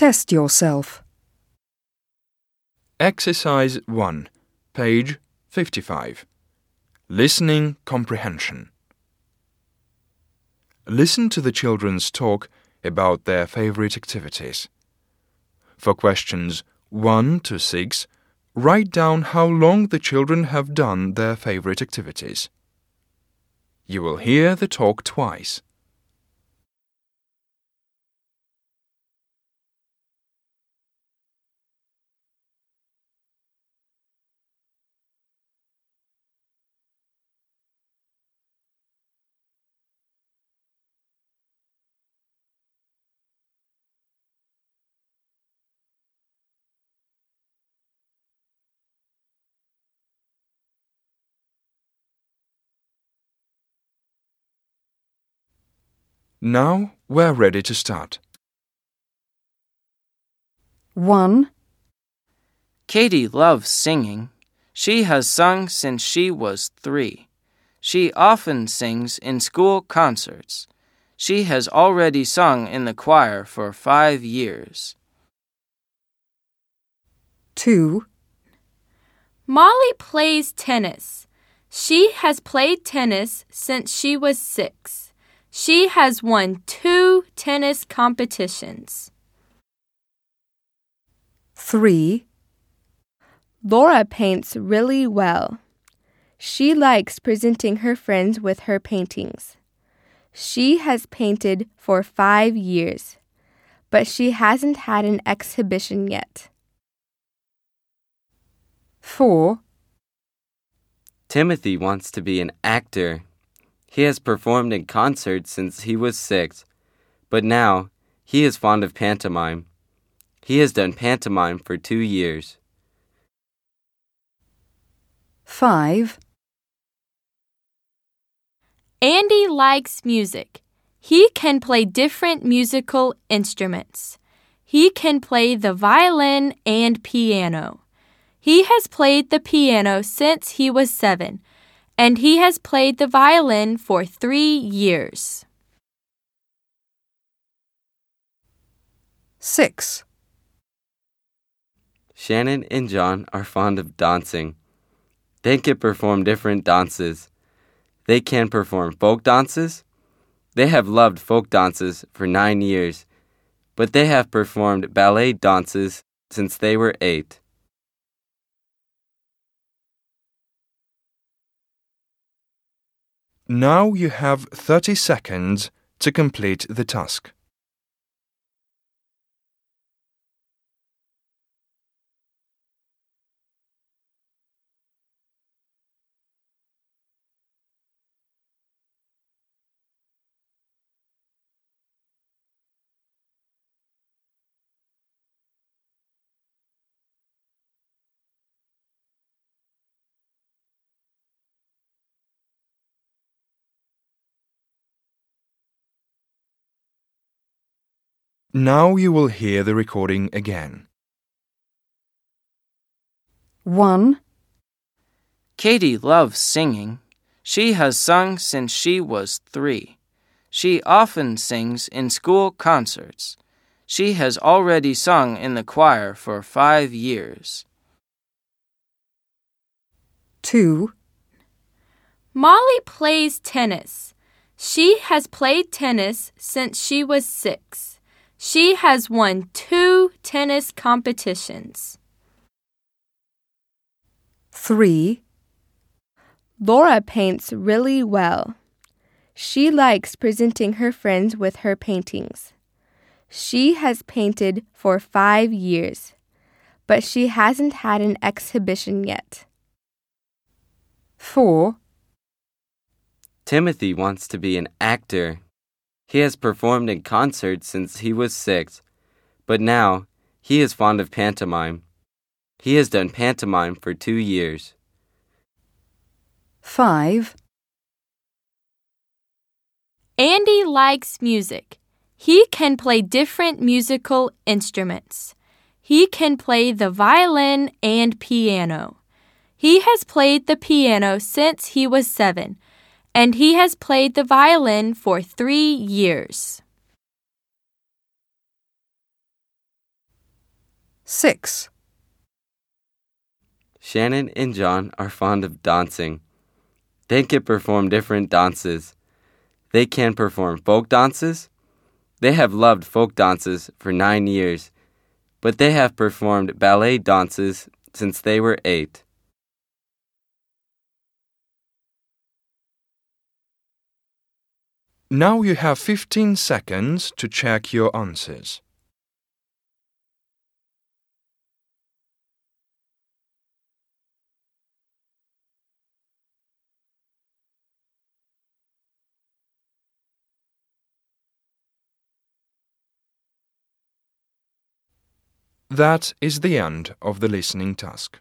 Test yourself. Exercise 1, page 55. Listening Comprehension. Listen to the children's talk about their favorite activities. For questions 1 to 6, write down how long the children have done their favorite activities. You will hear the talk twice. Now we're ready to start. 1, Katie loves singing. She has sung since she was three. She often sings in school concerts. She has already sung in the choir for five years. 2, Molly plays tennis. She has played tennis since she was six. She has won two tennis competitions. 3, Laura paints really well. She likes presenting her friends with her paintings. She has painted for five years, but she hasn't had an exhibition yet. 4, Timothy wants to be an actor. He has performed in concerts since he was six, but now he is fond of pantomime. He has done pantomime for two years. 5, Andy likes music. He can play different musical instruments. He can play the violin and piano. He has played the piano since he was seven, and he has played the violin for three years. 6, Shannon and John are fond of dancing. They can perform different dances. They can perform folk dances. They have loved folk dances for nine years, but they have performed ballet dances since they were eight. Now you have 30 seconds to complete the task. Now you will hear the recording again. 1, Katie loves singing. She has sung since she was three. She often sings in school concerts. She has already sung in the choir for five years. 2, Molly plays tennis. She has played tennis since she was six. She has won two tennis competitions. 3, Laura paints really well. She likes presenting her friends with her paintings. She has painted for five years, but she hasn't had an exhibition yet. 4, Timothy wants to be an actor. He has performed in concerts since he was six, but now he is fond of pantomime. He has done pantomime for two years. 5, Andy likes music. He can play different musical instruments. He can play the violin and piano. He has played the piano since he was seven, and he has played the violin for three years. 6. Shannon and John are fond of dancing. They can perform different dances. They can perform folk dances. They have loved folk dances for nine years, but they have performed ballet dances since they were eight. Now you have 15 seconds to check your answers. That is the end of the listening task.